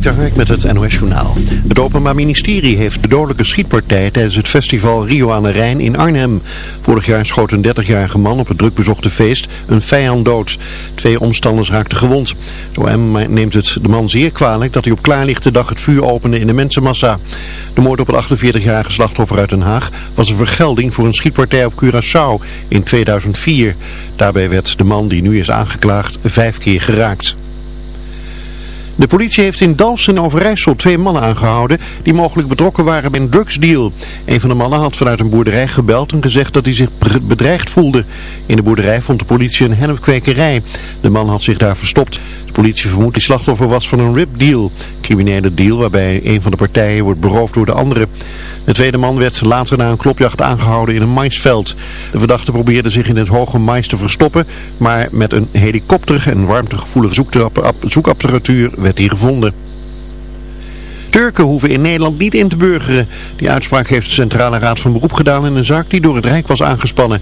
Dik met het NOS Journaal. Het Openbaar Ministerie heeft de dodelijke schietpartij tijdens het festival Rio aan de Rijn in Arnhem. Vorig jaar schoot een 30-jarige man op het drukbezochte feest een vijand dood. Twee omstanders raakten gewond. OM neemt het de man zeer kwalijk dat hij op klaarlichte dag het vuur opende in de mensenmassa. De moord op het 48-jarige slachtoffer uit Den Haag was een vergelding voor een schietpartij op Curaçao in 2004. Daarbij werd de man die nu is aangeklaagd vijf keer geraakt. De politie heeft in Dalfsen Overijssel twee mannen aangehouden die mogelijk betrokken waren bij een drugsdeal. Een van de mannen had vanuit een boerderij gebeld en gezegd dat hij zich bedreigd voelde. In de boerderij vond de politie een hennepkwekerij. De man had zich daar verstopt. De politie vermoedt die slachtoffer was van een rip-deal. Criminele deal waarbij een van de partijen wordt beroofd door de andere. De tweede man werd later na een klopjacht aangehouden in een maisveld. De verdachte probeerde zich in het hoge mais te verstoppen, maar met een helikopter en warmtegevoelige zoekapparatuur werd hij gevonden. Turken hoeven in Nederland niet in te burgeren. Die uitspraak heeft de Centrale Raad van Beroep gedaan in een zaak die door het Rijk was aangespannen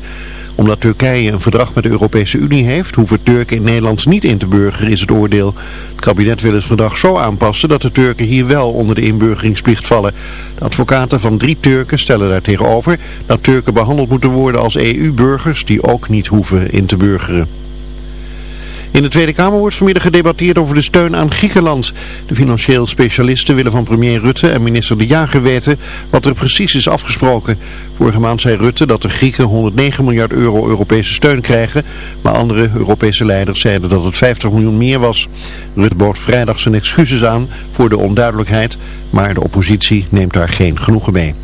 omdat Turkije een verdrag met de Europese Unie heeft, hoeven Turken in Nederland niet in te burgeren, is het oordeel. Het kabinet wil het verdrag zo aanpassen dat de Turken hier wel onder de inburgeringsplicht vallen. De advocaten van drie Turken stellen daar tegenover dat Turken behandeld moeten worden als EU-burgers die ook niet hoeven in te burgeren. In de Tweede Kamer wordt vanmiddag gedebatteerd over de steun aan Griekenland. De financieel specialisten willen van premier Rutte en minister De Jager weten wat er precies is afgesproken. Vorige maand zei Rutte dat de Grieken 109 miljard euro Europese steun krijgen, maar andere Europese leiders zeiden dat het 50 miljoen meer was. Rutte bood vrijdag zijn excuses aan voor de onduidelijkheid, maar de oppositie neemt daar geen genoegen mee.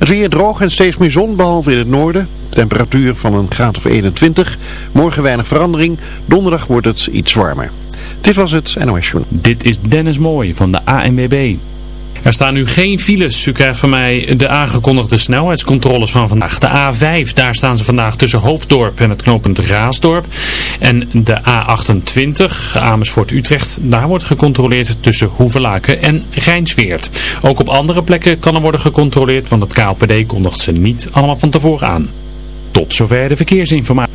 Het weer droog en steeds meer zon, behalve in het noorden. Temperatuur van een graad of 21. Morgen weinig verandering. Donderdag wordt het iets warmer. Dit was het NOS. Dit is Dennis Mooij van de ANWB. Er staan nu geen files. U krijgt van mij de aangekondigde snelheidscontroles van vandaag. De A5, daar staan ze vandaag tussen Hoofddorp en het knooppunt Raasdorp. En de A28, Amersfoort-Utrecht, daar wordt gecontroleerd tussen Hoevelaken en Rijnsweert. Ook op andere plekken kan er worden gecontroleerd, want het KLPD kondigt ze niet allemaal van tevoren aan. Tot zover de verkeersinformatie.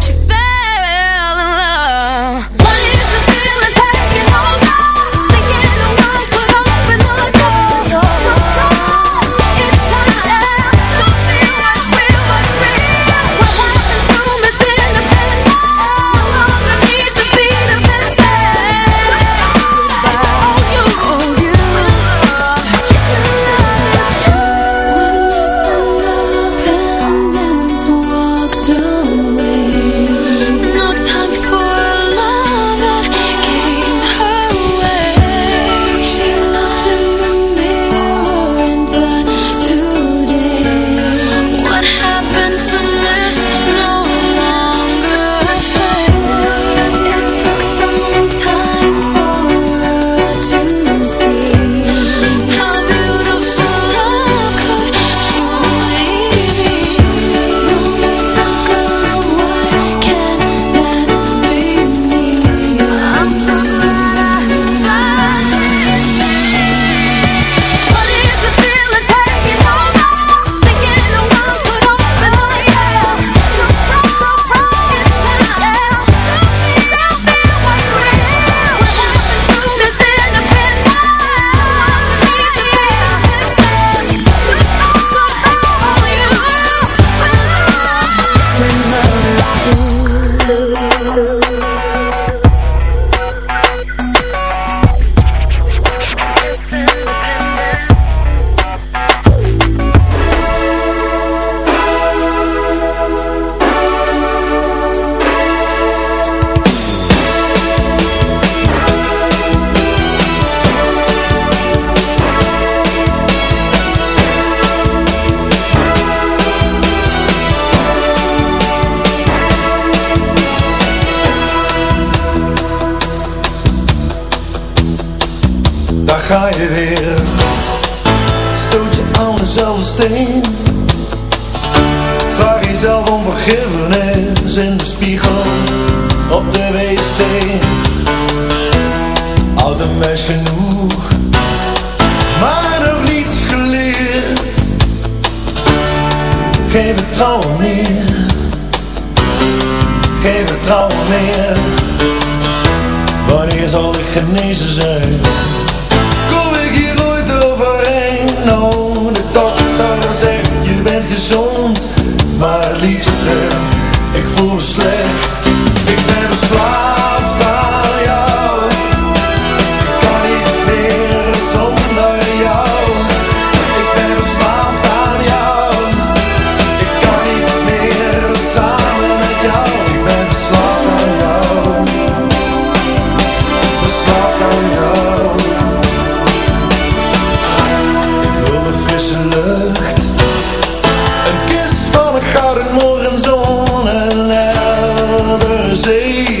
morgen zon en helder zee.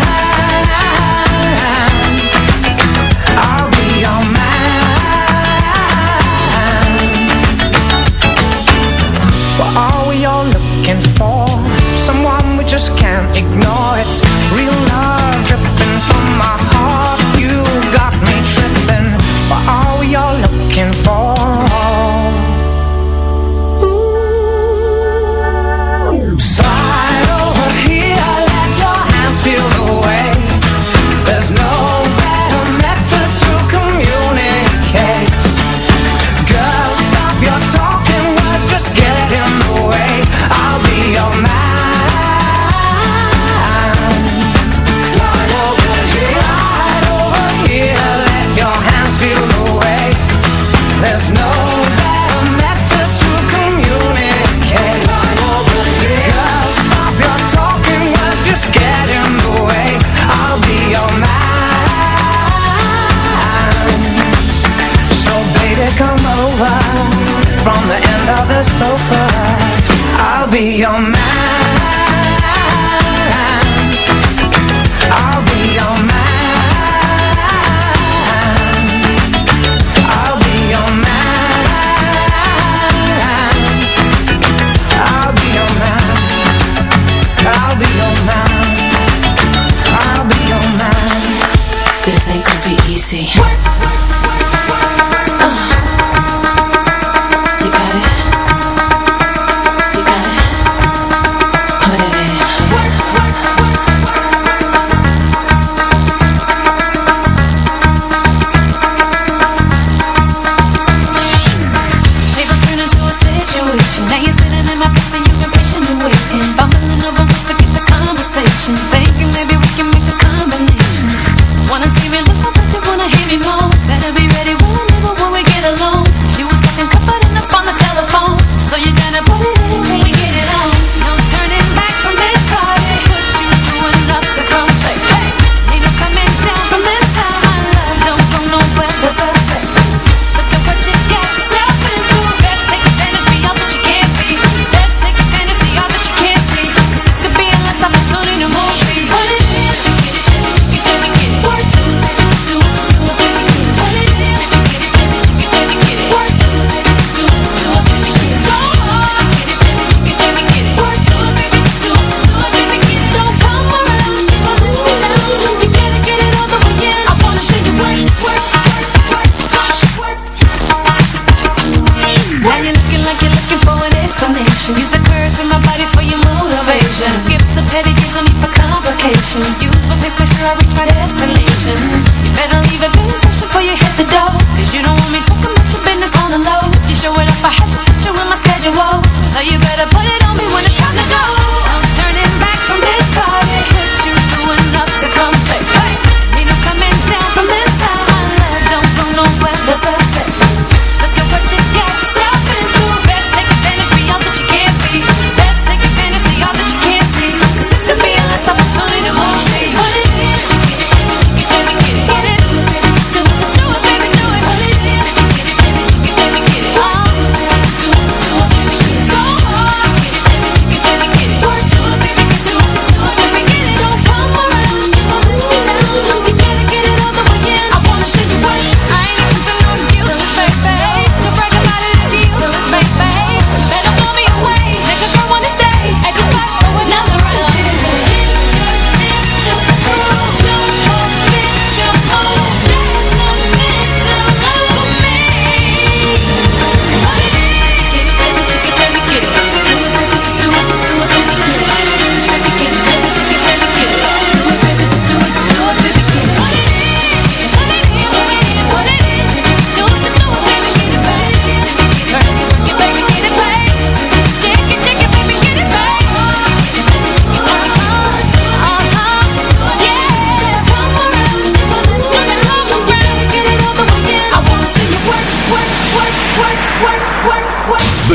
just can't ignore it. Real love dripping from my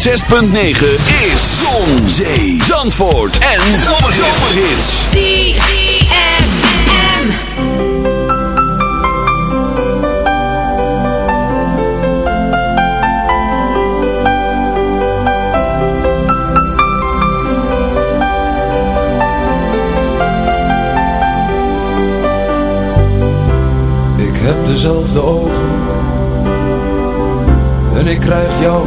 106.9 is Zon, Zee, Zandvoort en Zomerhits. ZFM. Ik heb dezelfde ogen en ik krijg jou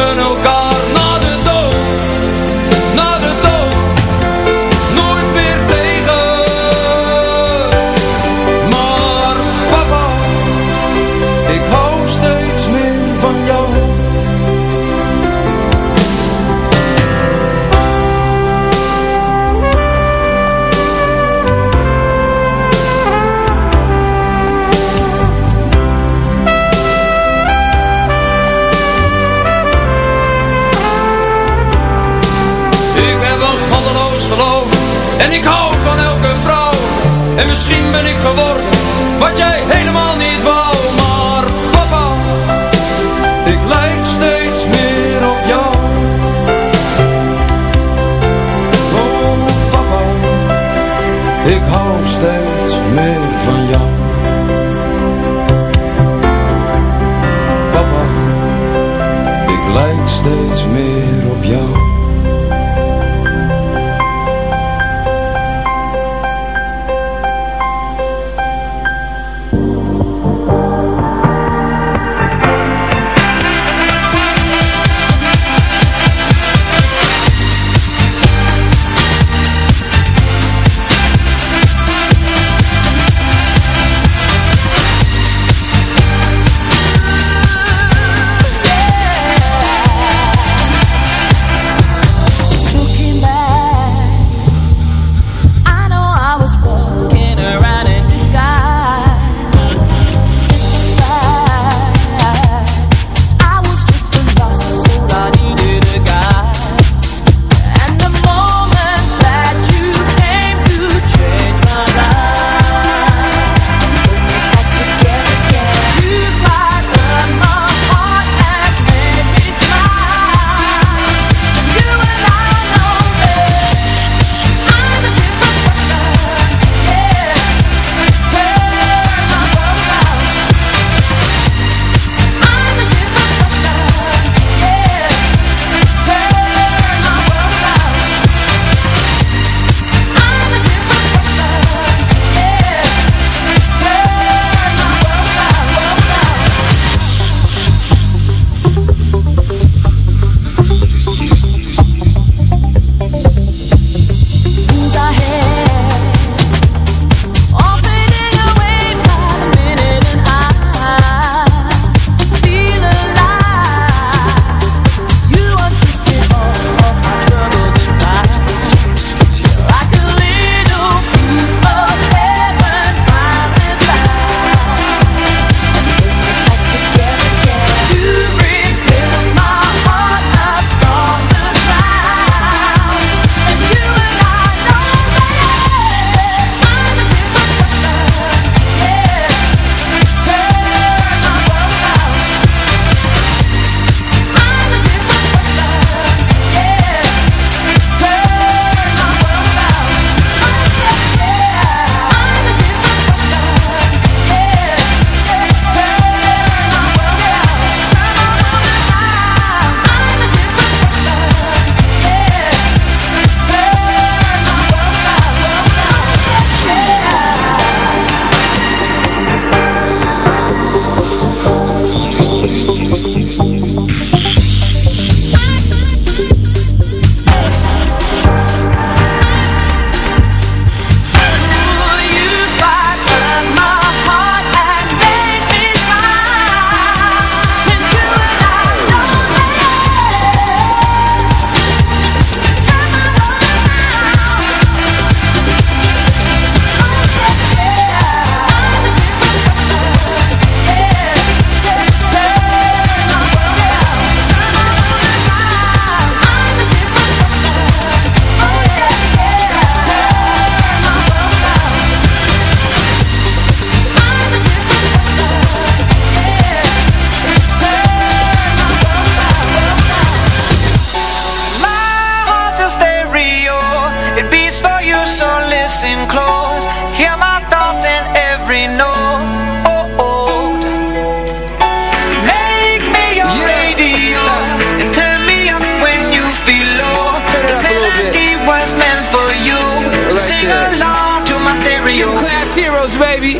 En misschien ben ik geworden was meant for you. So sing along to my stereo. Class heroes, baby.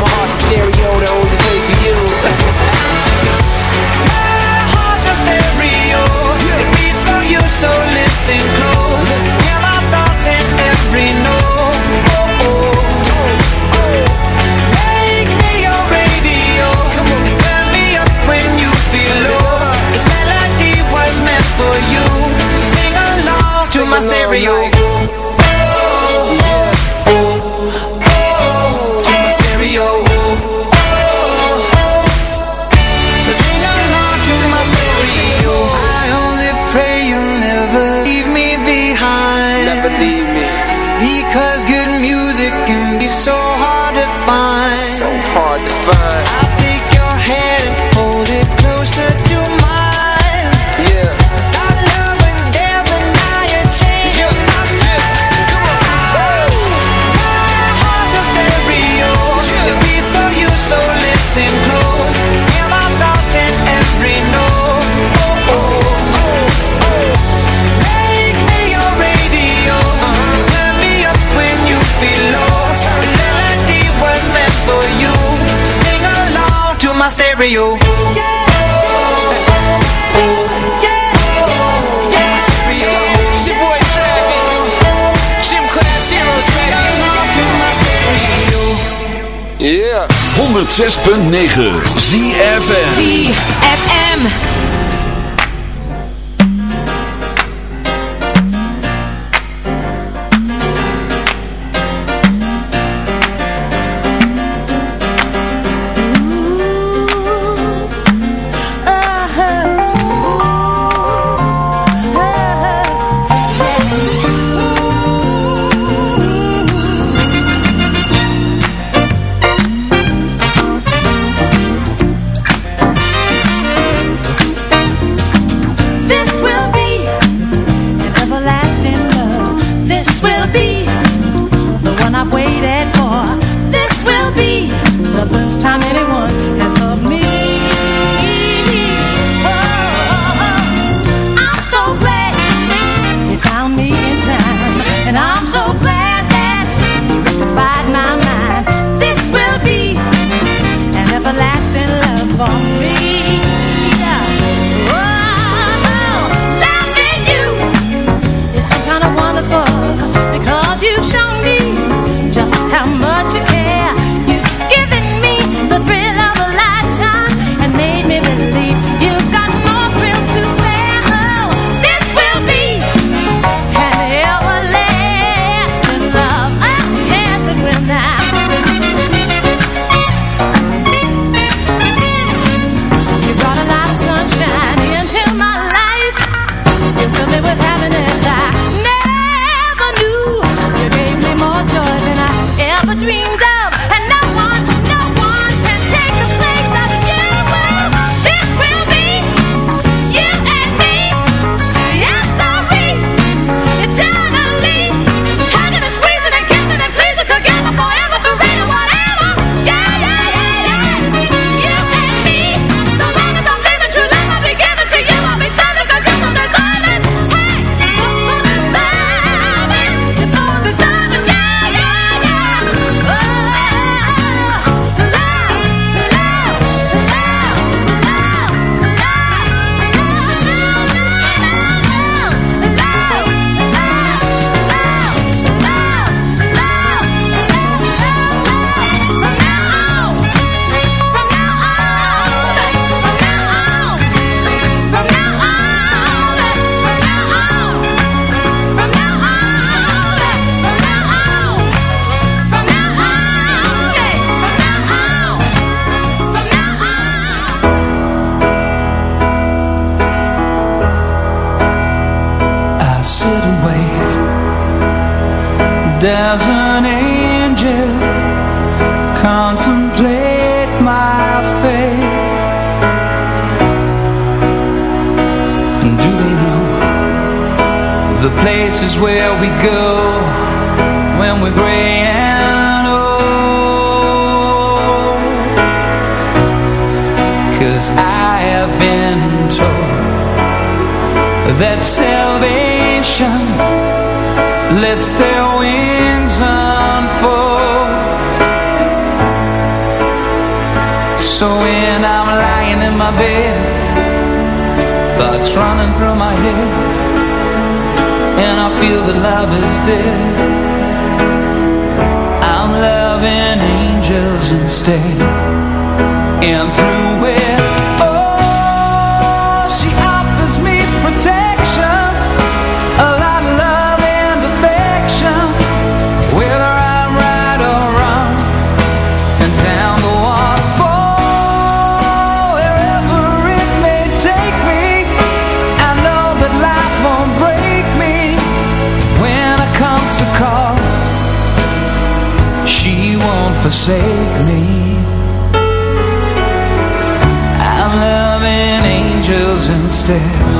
my heart's stereo, the only place for you. My heart's a stereo. Beats for you, so listen close. 106.9 ZFM ZFM. wasted. I'm loving angels instead. And chills instead.